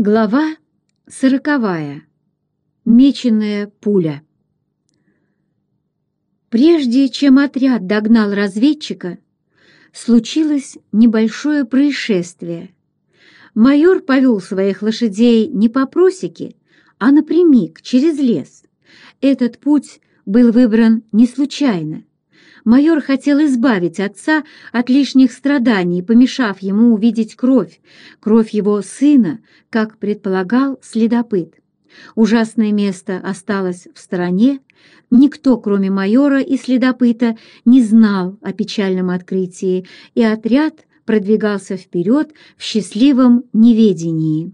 Глава сороковая. Меченая пуля. Прежде чем отряд догнал разведчика, случилось небольшое происшествие. Майор повел своих лошадей не по просеке, а напрямик, через лес. Этот путь был выбран не случайно. Майор хотел избавить отца от лишних страданий, помешав ему увидеть кровь, кровь его сына, как предполагал следопыт. Ужасное место осталось в стороне, никто, кроме майора и следопыта, не знал о печальном открытии, и отряд продвигался вперед в счастливом неведении.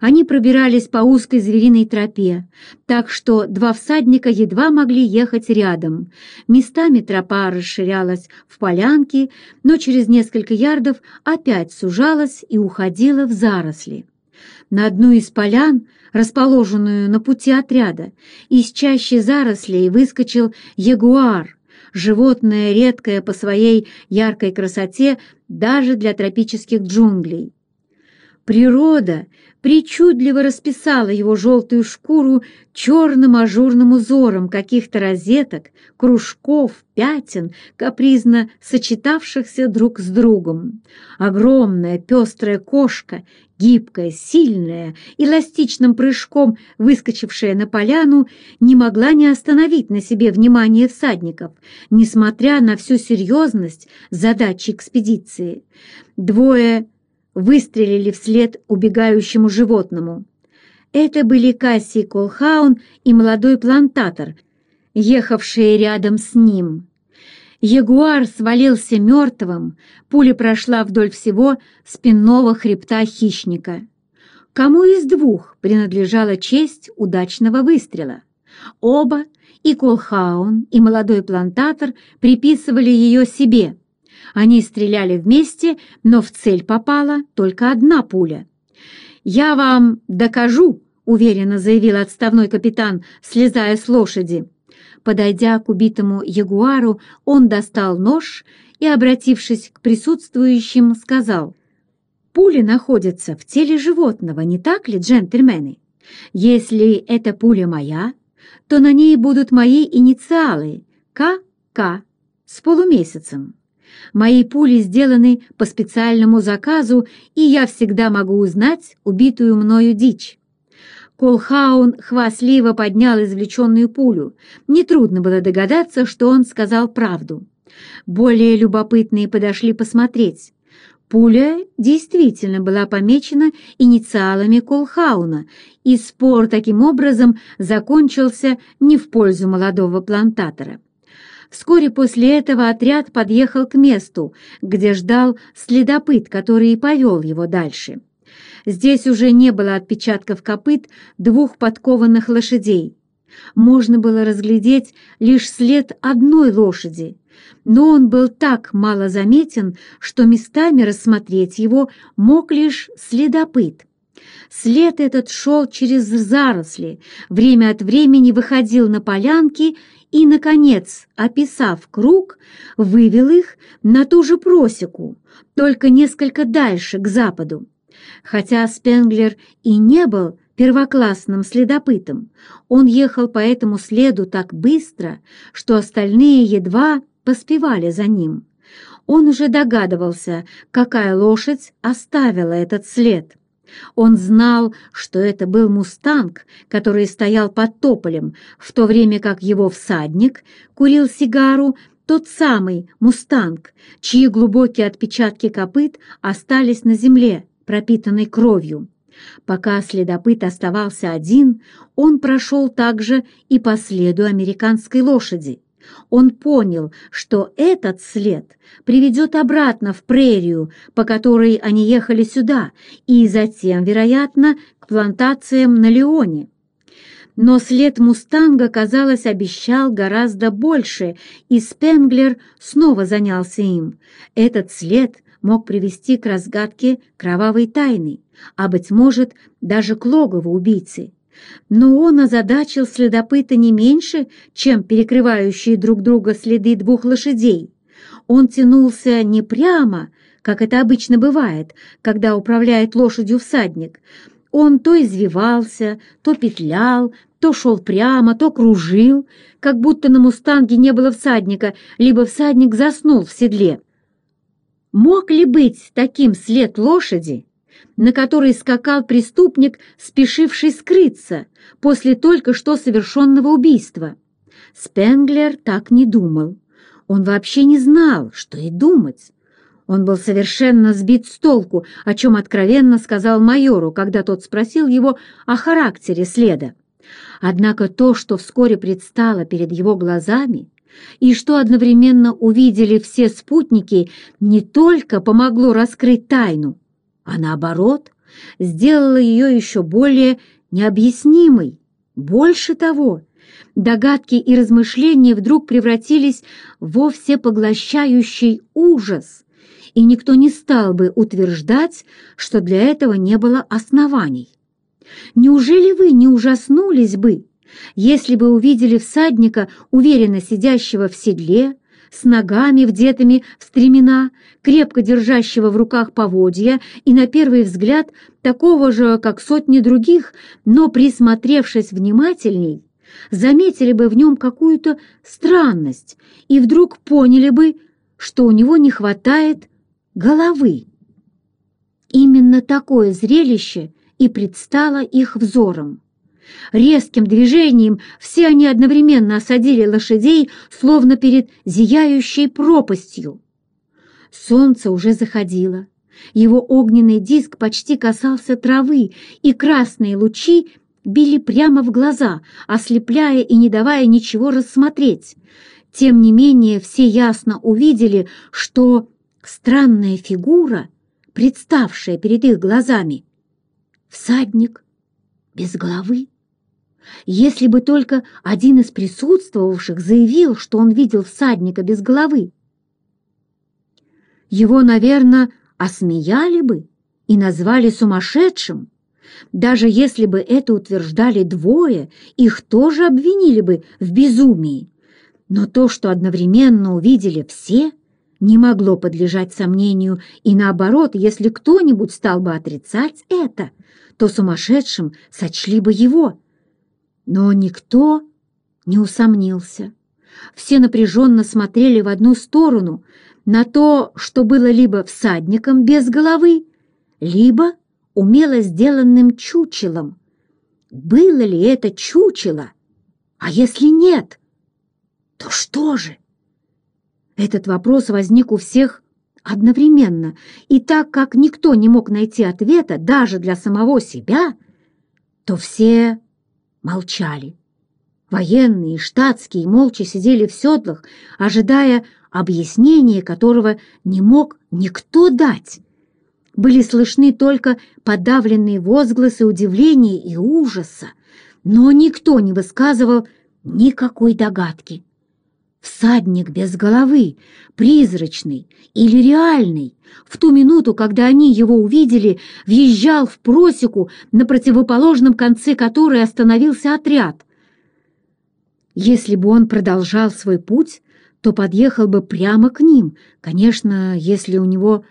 Они пробирались по узкой звериной тропе, так что два всадника едва могли ехать рядом. Местами тропа расширялась в полянке, но через несколько ярдов опять сужалась и уходила в заросли. На одну из полян, расположенную на пути отряда, из чащи зарослей выскочил ягуар, животное редкое по своей яркой красоте даже для тропических джунглей. Природа причудливо расписала его желтую шкуру черным ажурным узором каких-то розеток, кружков, пятен, капризно сочетавшихся друг с другом. Огромная пестрая кошка, гибкая, сильная, эластичным прыжком выскочившая на поляну, не могла не остановить на себе внимание всадников, несмотря на всю серьезность задачи экспедиции. Двое выстрелили вслед убегающему животному. Это были Кассий Колхаун и молодой плантатор, ехавшие рядом с ним. Ягуар свалился мертвым, пуля прошла вдоль всего спинного хребта хищника. Кому из двух принадлежала честь удачного выстрела? Оба, и Колхаун, и молодой плантатор, приписывали ее себе – они стреляли вместе, но в цель попала только одна пуля. «Я вам докажу», — уверенно заявил отставной капитан, слезая с лошади. Подойдя к убитому ягуару, он достал нож и, обратившись к присутствующим, сказал, «Пуля находится в теле животного, не так ли, джентльмены? Если эта пуля моя, то на ней будут мои инициалы КК с полумесяцем. Мои пули сделаны по специальному заказу, и я всегда могу узнать убитую мною дичь. Колхаун хвастливо поднял извлеченную пулю. Нетрудно было догадаться, что он сказал правду. Более любопытные подошли посмотреть. Пуля действительно была помечена инициалами Колхауна, и спор таким образом закончился не в пользу молодого плантатора. Вскоре после этого отряд подъехал к месту, где ждал следопыт, который и повел его дальше. Здесь уже не было отпечатков копыт двух подкованных лошадей. Можно было разглядеть лишь след одной лошади, но он был так мало заметен, что местами рассмотреть его мог лишь следопыт. След этот шел через заросли, время от времени выходил на полянки и, наконец, описав круг, вывел их на ту же просеку, только несколько дальше, к западу. Хотя Спенглер и не был первоклассным следопытом, он ехал по этому следу так быстро, что остальные едва поспевали за ним. Он уже догадывался, какая лошадь оставила этот след. Он знал, что это был мустанг, который стоял под тополем, в то время как его всадник курил сигару, тот самый мустанг, чьи глубокие отпечатки копыт остались на земле, пропитанной кровью. Пока следопыт оставался один, он прошел также и по следу американской лошади. Он понял, что этот след приведет обратно в прерию, по которой они ехали сюда, и затем, вероятно, к плантациям на Леоне. Но след «Мустанга», казалось, обещал гораздо больше, и Спенглер снова занялся им. Этот след мог привести к разгадке кровавой тайны, а, быть может, даже к логову убийцы но он озадачил следопыта не меньше, чем перекрывающие друг друга следы двух лошадей. Он тянулся не прямо, как это обычно бывает, когда управляет лошадью всадник. Он то извивался, то петлял, то шел прямо, то кружил, как будто на мустанге не было всадника, либо всадник заснул в седле. Мог ли быть таким след лошади, на которой скакал преступник, спешивший скрыться после только что совершенного убийства? Спенглер так не думал. Он вообще не знал, что и думать. Он был совершенно сбит с толку, о чем откровенно сказал майору, когда тот спросил его о характере следа. Однако то, что вскоре предстало перед его глазами, и что одновременно увидели все спутники, не только помогло раскрыть тайну, а наоборот, сделало ее еще более необъяснимой. Больше того, догадки и размышления вдруг превратились во всепоглощающий ужас, и никто не стал бы утверждать, что для этого не было оснований. Неужели вы не ужаснулись бы, если бы увидели всадника, уверенно сидящего в седле, с ногами, вдетыми в стремена, крепко держащего в руках поводья и, на первый взгляд, такого же, как сотни других, но, присмотревшись внимательней, заметили бы в нем какую-то странность и вдруг поняли бы, что у него не хватает головы. Именно такое зрелище и предстало их взором. Резким движением все они одновременно осадили лошадей, словно перед зияющей пропастью. Солнце уже заходило. Его огненный диск почти касался травы, и красные лучи били прямо в глаза, ослепляя и не давая ничего рассмотреть. Тем не менее, все ясно увидели, что странная фигура, представшая перед их глазами. Всадник без головы. Если бы только один из присутствовавших заявил, что он видел всадника без головы, его, наверное, осмеяли бы и назвали сумасшедшим. Даже если бы это утверждали двое, их тоже обвинили бы в безумии. Но то, что одновременно увидели все, не могло подлежать сомнению, и наоборот, если кто-нибудь стал бы отрицать это, то сумасшедшим сочли бы его. Но никто не усомнился. Все напряженно смотрели в одну сторону, на то, что было либо всадником без головы, либо умело сделанным чучелом. Было ли это чучело? А если нет, то что же? Этот вопрос возник у всех одновременно, и так как никто не мог найти ответа даже для самого себя, то все молчали. Военные, штатские молча сидели в седлах, ожидая объяснения, которого не мог никто дать. Были слышны только подавленные возгласы удивления и ужаса, но никто не высказывал никакой догадки. Всадник без головы, призрачный или реальный, в ту минуту, когда они его увидели, въезжал в просеку, на противоположном конце которой остановился отряд. Если бы он продолжал свой путь, то подъехал бы прямо к ним, конечно, если у него...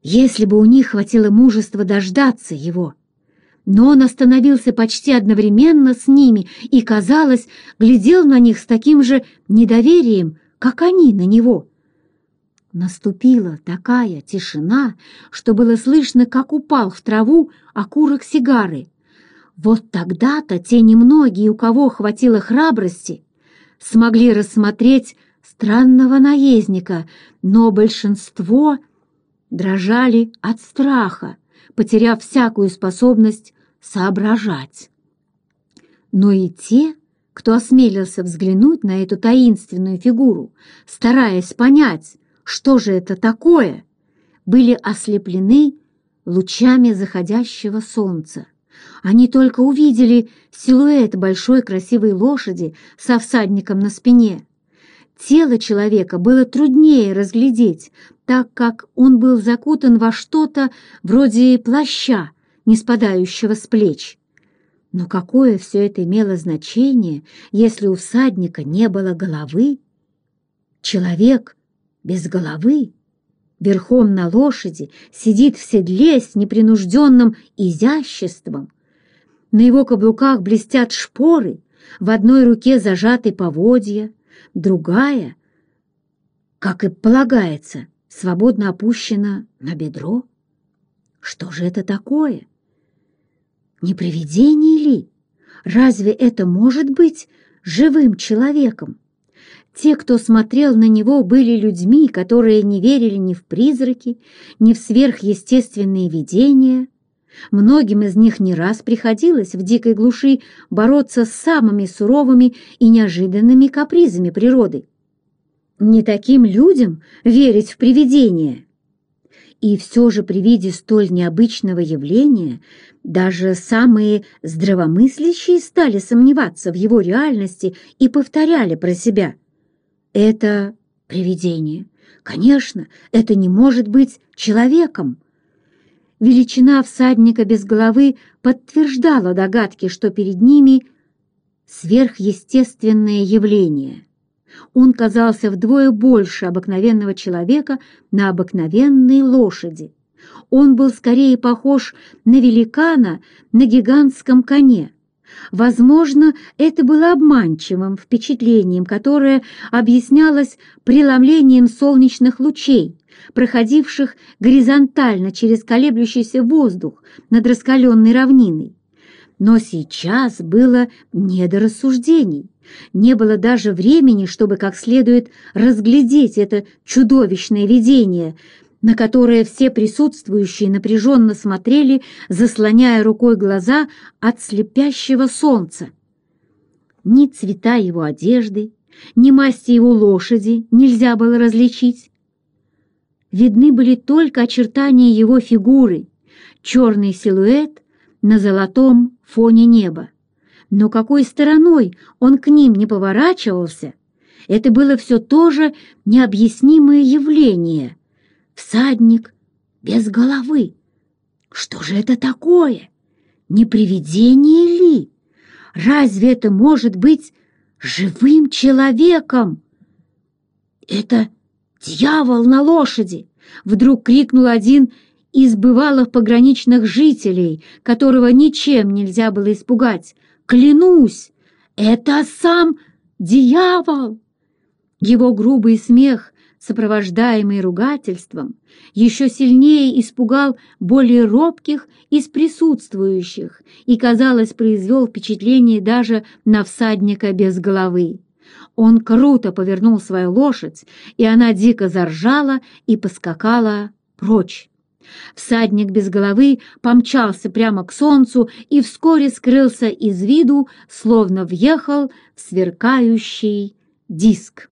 Если бы у них хватило мужества дождаться его но он остановился почти одновременно с ними и, казалось, глядел на них с таким же недоверием, как они на него. Наступила такая тишина, что было слышно, как упал в траву окурок сигары. Вот тогда-то те немногие, у кого хватило храбрости, смогли рассмотреть странного наездника, но большинство дрожали от страха, потеряв всякую способность соображать. Но и те, кто осмелился взглянуть на эту таинственную фигуру, стараясь понять, что же это такое, были ослеплены лучами заходящего солнца. Они только увидели силуэт большой красивой лошади со всадником на спине. Тело человека было труднее разглядеть, так как он был закутан во что-то вроде плаща, не спадающего с плеч. Но какое все это имело значение, если у всадника не было головы? Человек без головы верхом на лошади, сидит в седле с непринужденным изяществом. На его каблуках блестят шпоры, в одной руке зажаты поводья, другая, как и полагается, свободно опущена на бедро. Что же это такое? Не привидение ли? Разве это может быть живым человеком? Те, кто смотрел на него, были людьми, которые не верили ни в призраки, ни в сверхъестественные видения. Многим из них не раз приходилось в дикой глуши бороться с самыми суровыми и неожиданными капризами природы. Не таким людям верить в привидения. И все же при виде столь необычного явления даже самые здравомыслящие стали сомневаться в его реальности и повторяли про себя. Это привидение. Конечно, это не может быть человеком. Величина всадника без головы подтверждала догадки, что перед ними сверхъестественное явление. Он казался вдвое больше обыкновенного человека на обыкновенной лошади. Он был скорее похож на великана на гигантском коне. Возможно, это было обманчивым впечатлением, которое объяснялось преломлением солнечных лучей, проходивших горизонтально через колеблющийся воздух над раскаленной равниной. Но сейчас было не до рассуждений. Не было даже времени, чтобы как следует разглядеть это чудовищное видение, на которое все присутствующие напряженно смотрели, заслоняя рукой глаза от слепящего солнца. Ни цвета его одежды, ни масти его лошади нельзя было различить. Видны были только очертания его фигуры, черный силуэт на золотом фоне неба. Но какой стороной он к ним не поворачивался, это было все то же необъяснимое явление. Всадник без головы. Что же это такое? Не привидение ли? Разве это может быть живым человеком? Это дьявол на лошади! Вдруг крикнул один из бывалых пограничных жителей, которого ничем нельзя было испугать. Клянусь, это сам дьявол! Его грубый смех, сопровождаемый ругательством, еще сильнее испугал более робких из присутствующих и, казалось, произвел впечатление даже на всадника без головы. Он круто повернул свою лошадь, и она дико заржала и поскакала прочь. Всадник без головы помчался прямо к солнцу и вскоре скрылся из виду, словно въехал в сверкающий диск.